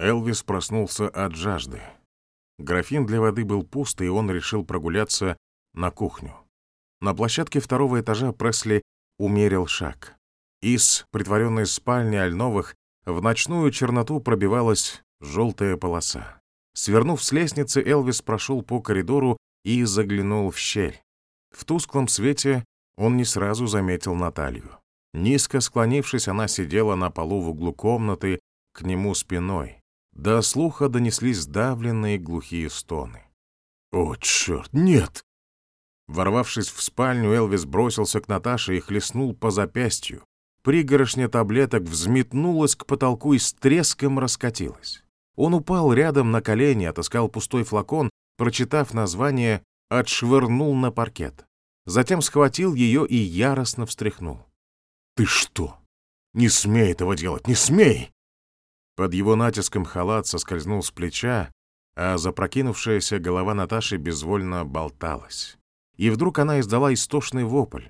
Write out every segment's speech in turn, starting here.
Элвис проснулся от жажды. Графин для воды был пуст, и он решил прогуляться на кухню. На площадке второго этажа Пресли умерил шаг. Из притворенной спальни Альновых в ночную черноту пробивалась желтая полоса. Свернув с лестницы, Элвис прошел по коридору и заглянул в щель. В тусклом свете он не сразу заметил Наталью. Низко склонившись, она сидела на полу в углу комнаты, к нему спиной. До слуха донеслись сдавленные глухие стоны. «О, черт, нет!» Ворвавшись в спальню, Элвис бросился к Наташе и хлестнул по запястью. Пригорошня таблеток взметнулась к потолку и с треском раскатилась. Он упал рядом на колени, отыскал пустой флакон, прочитав название, отшвырнул на паркет. Затем схватил ее и яростно встряхнул. «Ты что? Не смей этого делать, не смей!» Под его натиском халат соскользнул с плеча, а запрокинувшаяся голова Наташи безвольно болталась. И вдруг она издала истошный вопль.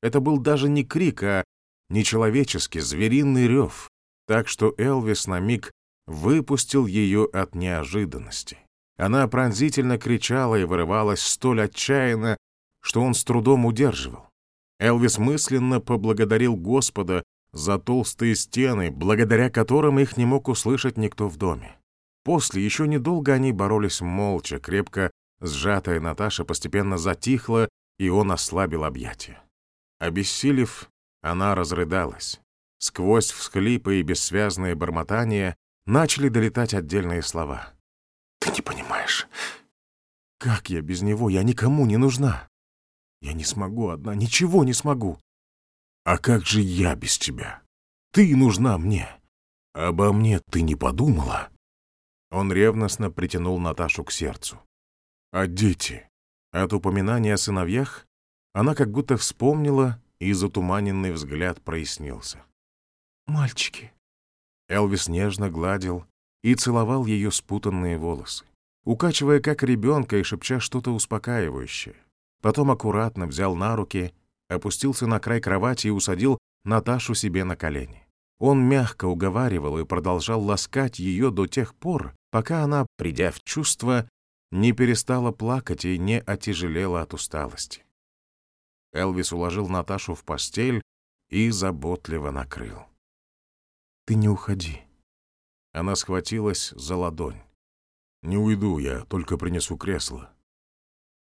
Это был даже не крик, а нечеловеческий, звериный рев, так что Элвис на миг выпустил ее от неожиданности. Она пронзительно кричала и вырывалась столь отчаянно, что он с трудом удерживал. Элвис мысленно поблагодарил Господа за толстые стены, благодаря которым их не мог услышать никто в доме. После еще недолго они боролись молча, крепко сжатая Наташа постепенно затихла, и он ослабил объятия. Обессилев, она разрыдалась. Сквозь всхлипы и бессвязные бормотания начали долетать отдельные слова. «Ты не понимаешь. Как я без него? Я никому не нужна. Я не смогу одна, ничего не смогу. А как же я без тебя? Ты нужна мне. Обо мне ты не подумала?» Он ревностно притянул Наташу к сердцу. «А дети?» От упоминания о сыновьях она как будто вспомнила, и затуманенный взгляд прояснился. «Мальчики». Элвис нежно гладил и целовал ее спутанные волосы, укачивая как ребенка и шепча что-то успокаивающее. Потом аккуратно взял на руки опустился на край кровати и усадил Наташу себе на колени. Он мягко уговаривал и продолжал ласкать ее до тех пор, пока она, придя в чувство, не перестала плакать и не отяжелела от усталости. Элвис уложил Наташу в постель и заботливо накрыл. «Ты не уходи». Она схватилась за ладонь. «Не уйду я, только принесу кресло».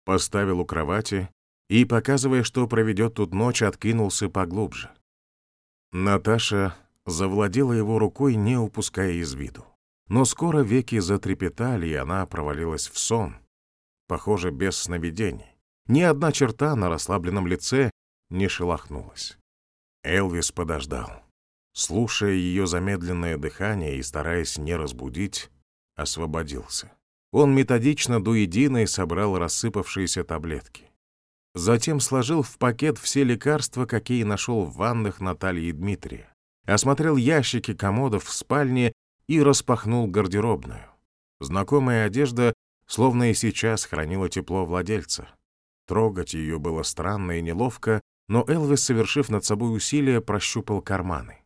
Поставил у кровати, и, показывая, что проведет тут ночь, откинулся поглубже. Наташа завладела его рукой, не упуская из виду. Но скоро веки затрепетали, и она провалилась в сон. Похоже, без сновидений. Ни одна черта на расслабленном лице не шелохнулась. Элвис подождал. Слушая ее замедленное дыхание и стараясь не разбудить, освободился. Он методично до единой собрал рассыпавшиеся таблетки. Затем сложил в пакет все лекарства, какие нашел в ваннах Натальи и Дмитрия. Осмотрел ящики комодов в спальне и распахнул гардеробную. Знакомая одежда словно и сейчас хранила тепло владельца. Трогать ее было странно и неловко, но Элвис, совершив над собой усилие, прощупал карманы.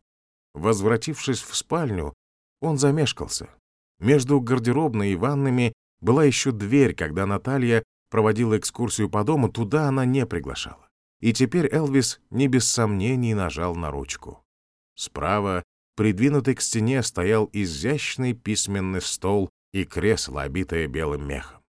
Возвратившись в спальню, он замешкался. Между гардеробной и ваннами была еще дверь, когда Наталья проводила экскурсию по дому, туда она не приглашала. И теперь Элвис не без сомнений нажал на ручку. Справа, придвинутый к стене, стоял изящный письменный стол и кресло, обитое белым мехом.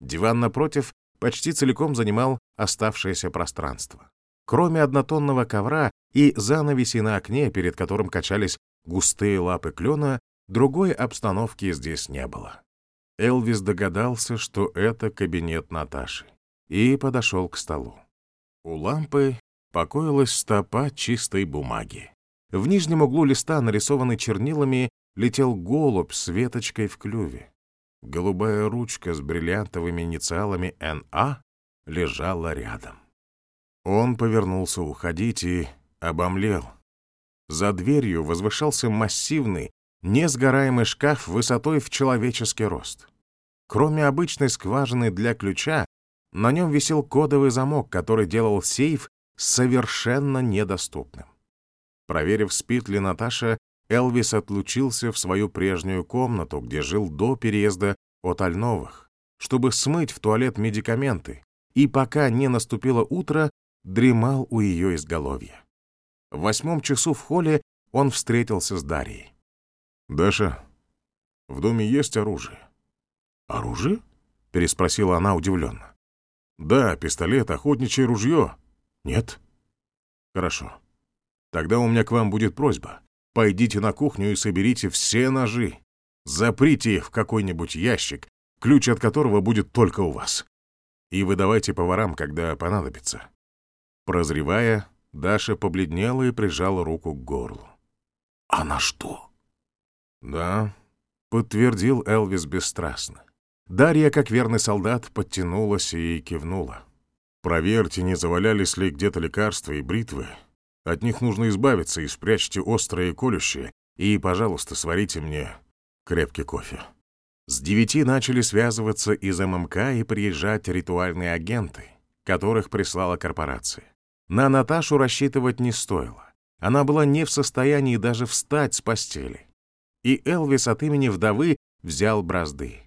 Диван напротив почти целиком занимал оставшееся пространство. Кроме однотонного ковра и занавеси на окне, перед которым качались густые лапы клена, другой обстановки здесь не было. Элвис догадался, что это кабинет Наташи, и подошел к столу. У лампы покоилась стопа чистой бумаги. В нижнем углу листа, нарисованный чернилами, летел голубь с веточкой в клюве. Голубая ручка с бриллиантовыми инициалами «НА» лежала рядом. Он повернулся уходить и обомлел. За дверью возвышался массивный, несгораемый шкаф высотой в человеческий рост. Кроме обычной скважины для ключа, на нем висел кодовый замок, который делал сейф совершенно недоступным. Проверив, спит ли Наташа, Элвис отлучился в свою прежнюю комнату, где жил до переезда от Альновых, чтобы смыть в туалет медикаменты, и пока не наступило утро, дремал у ее изголовья. В восьмом часу в холле он встретился с Дарьей. «Даша, в доме есть оружие?» «Оружие?» — переспросила она удивленно. «Да, пистолет, охотничье ружье». «Нет». «Хорошо. Тогда у меня к вам будет просьба. Пойдите на кухню и соберите все ножи. Заприте их в какой-нибудь ящик, ключ от которого будет только у вас. И выдавайте поварам, когда понадобится». Прозревая, Даша побледнела и прижала руку к горлу. «Она что?» «Да», — подтвердил Элвис бесстрастно. Дарья, как верный солдат, подтянулась и кивнула. «Проверьте, не завалялись ли где-то лекарства и бритвы. От них нужно избавиться и спрячьте острые колющие, и, пожалуйста, сварите мне крепкий кофе». С девяти начали связываться из ММК и приезжать ритуальные агенты, которых прислала корпорация. На Наташу рассчитывать не стоило. Она была не в состоянии даже встать с постели. И Элвис от имени вдовы взял бразды.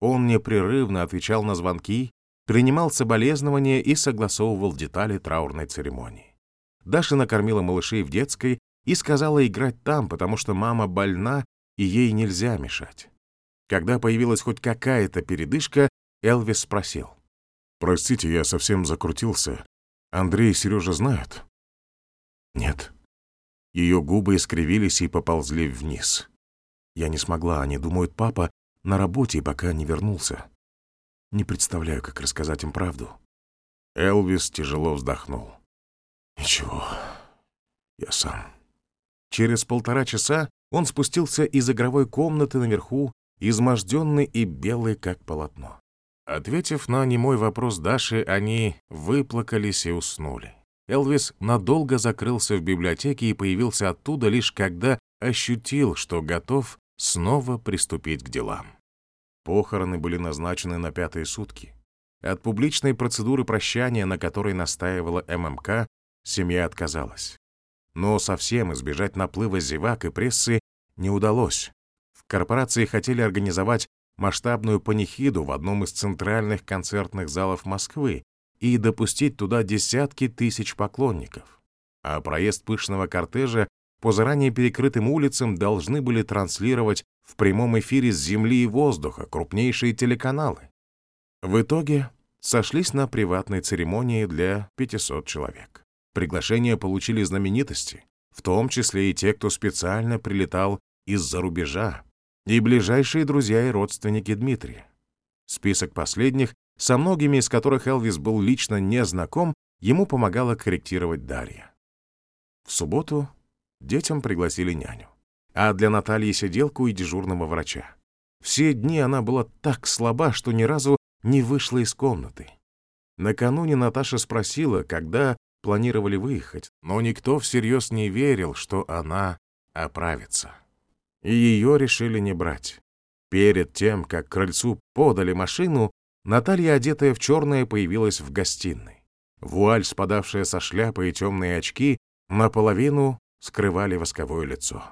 Он непрерывно отвечал на звонки, принимал соболезнования и согласовывал детали траурной церемонии. Даша накормила малышей в детской и сказала играть там, потому что мама больна и ей нельзя мешать. Когда появилась хоть какая-то передышка, Элвис спросил. «Простите, я совсем закрутился. Андрей и Сережа знают?» «Нет». Ее губы искривились и поползли вниз. Я не смогла, они думают, папа на работе, пока не вернулся. Не представляю, как рассказать им правду. Элвис тяжело вздохнул. «Ничего, я сам». Через полтора часа он спустился из игровой комнаты наверху, изможденный и белый, как полотно. Ответив на немой вопрос Даши, они выплакались и уснули. Элвис надолго закрылся в библиотеке и появился оттуда лишь когда ощутил, что готов снова приступить к делам. Похороны были назначены на пятые сутки. От публичной процедуры прощания, на которой настаивала ММК, семья отказалась. Но совсем избежать наплыва зевак и прессы не удалось. В корпорации хотели организовать масштабную панихиду в одном из центральных концертных залов Москвы и допустить туда десятки тысяч поклонников. А проезд пышного кортежа по заранее перекрытым улицам должны были транслировать в прямом эфире с земли и воздуха крупнейшие телеканалы. В итоге сошлись на приватной церемонии для 500 человек. Приглашения получили знаменитости, в том числе и те, кто специально прилетал из-за рубежа, и ближайшие друзья и родственники Дмитрия. Список последних, со многими из которых Элвис был лично не знаком, ему помогала корректировать Дарья. В субботу детям пригласили няню, а для Натальи сиделку и дежурного врача. Все дни она была так слаба, что ни разу не вышла из комнаты. Накануне Наташа спросила, когда планировали выехать, но никто всерьез не верил, что она оправится и ее решили не брать. Перед тем, как крыльцу подали машину, Наталья, одетая в черное, появилась в гостиной. Вуаль, спадавшая со шляпы и темные очки, наполовину скрывали восковое лицо.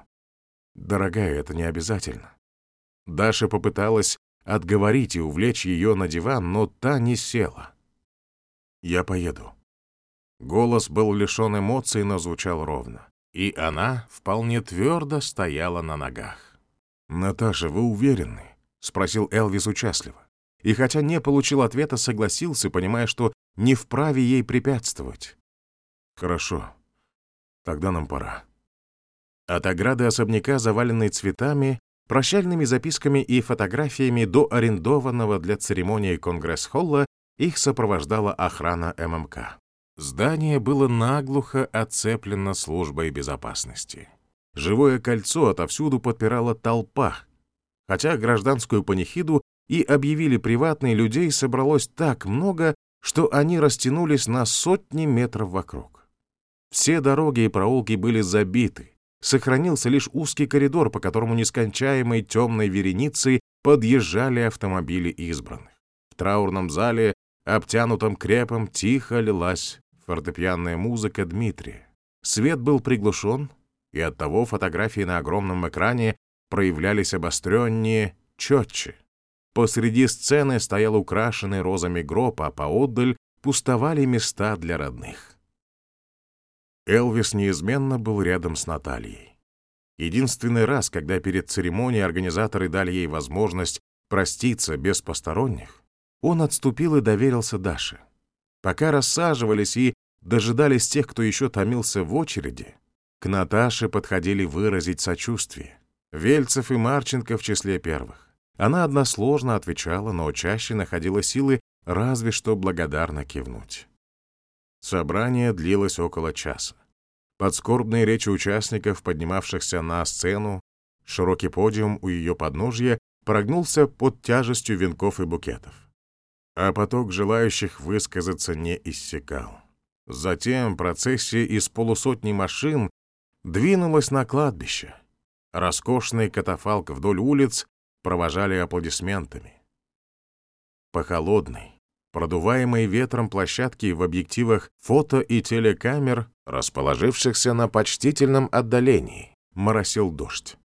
«Дорогая, это не обязательно». Даша попыталась отговорить и увлечь ее на диван, но та не села. «Я поеду». Голос был лишен эмоций, но звучал ровно. И она вполне твердо стояла на ногах. «Наташа, вы уверены?» — спросил Элвис участливо. И хотя не получил ответа, согласился, понимая, что не вправе ей препятствовать. «Хорошо. Тогда нам пора». От ограды особняка, заваленной цветами, прощальными записками и фотографиями до арендованного для церемонии Конгресс-холла их сопровождала охрана ММК. Здание было наглухо оцеплено службой безопасности. Живое кольцо отовсюду подпирала толпа, хотя гражданскую панихиду и объявили приватные, людей собралось так много, что они растянулись на сотни метров вокруг. Все дороги и проулки были забиты, сохранился лишь узкий коридор, по которому нескончаемой темной вереницей подъезжали автомобили избранных. В траурном зале, обтянутом крепом, тихо лилась фортепианная музыка Дмитрия. Свет был приглушен, и оттого фотографии на огромном экране проявлялись обостреннее, четче. Посреди сцены стоял украшенный розами гроб, а поотдаль пустовали места для родных. Элвис неизменно был рядом с Натальей. Единственный раз, когда перед церемонией организаторы дали ей возможность проститься без посторонних, он отступил и доверился Даше. Пока рассаживались и дожидались тех, кто еще томился в очереди, к Наташе подходили выразить сочувствие. Вельцев и Марченко в числе первых. Она односложно отвечала, но чаще находила силы разве что благодарно кивнуть. Собрание длилось около часа. Под скорбные речи участников, поднимавшихся на сцену, широкий подиум у ее подножья прогнулся под тяжестью венков и букетов. А поток желающих высказаться не иссякал. Затем процессия из полусотни машин двинулась на кладбище. Роскошный катафалк вдоль улиц провожали аплодисментами. По холодной, продуваемой ветром площадке в объективах фото и телекамер, расположившихся на почтительном отдалении, моросил дождь.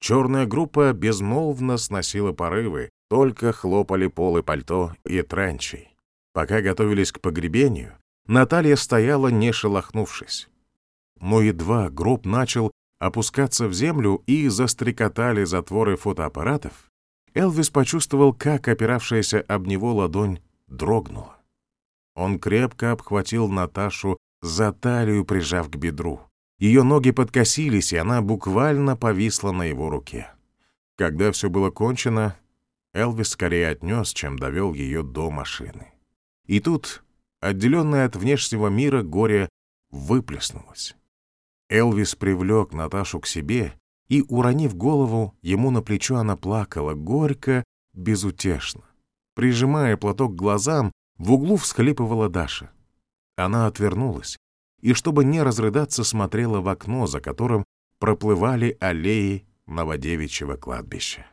Черная группа безмолвно сносила порывы, только хлопали полы пальто и транчей. Пока готовились к погребению, Наталья стояла, не шелохнувшись. Но едва гроб начал опускаться в землю и застрекотали затворы фотоаппаратов, Элвис почувствовал, как опиравшаяся об него ладонь дрогнула. Он крепко обхватил Наташу за талию, прижав к бедру. Ее ноги подкосились, и она буквально повисла на его руке. Когда все было кончено, Элвис скорее отнес, чем довел ее до машины. И тут, отделенное от внешнего мира, горе выплеснулось. Элвис привлек Наташу к себе и, уронив голову, ему на плечо она плакала, горько, безутешно. Прижимая платок к глазам, в углу всхлипывала Даша. Она отвернулась и, чтобы не разрыдаться, смотрела в окно, за которым проплывали аллеи Новодевичьего кладбища.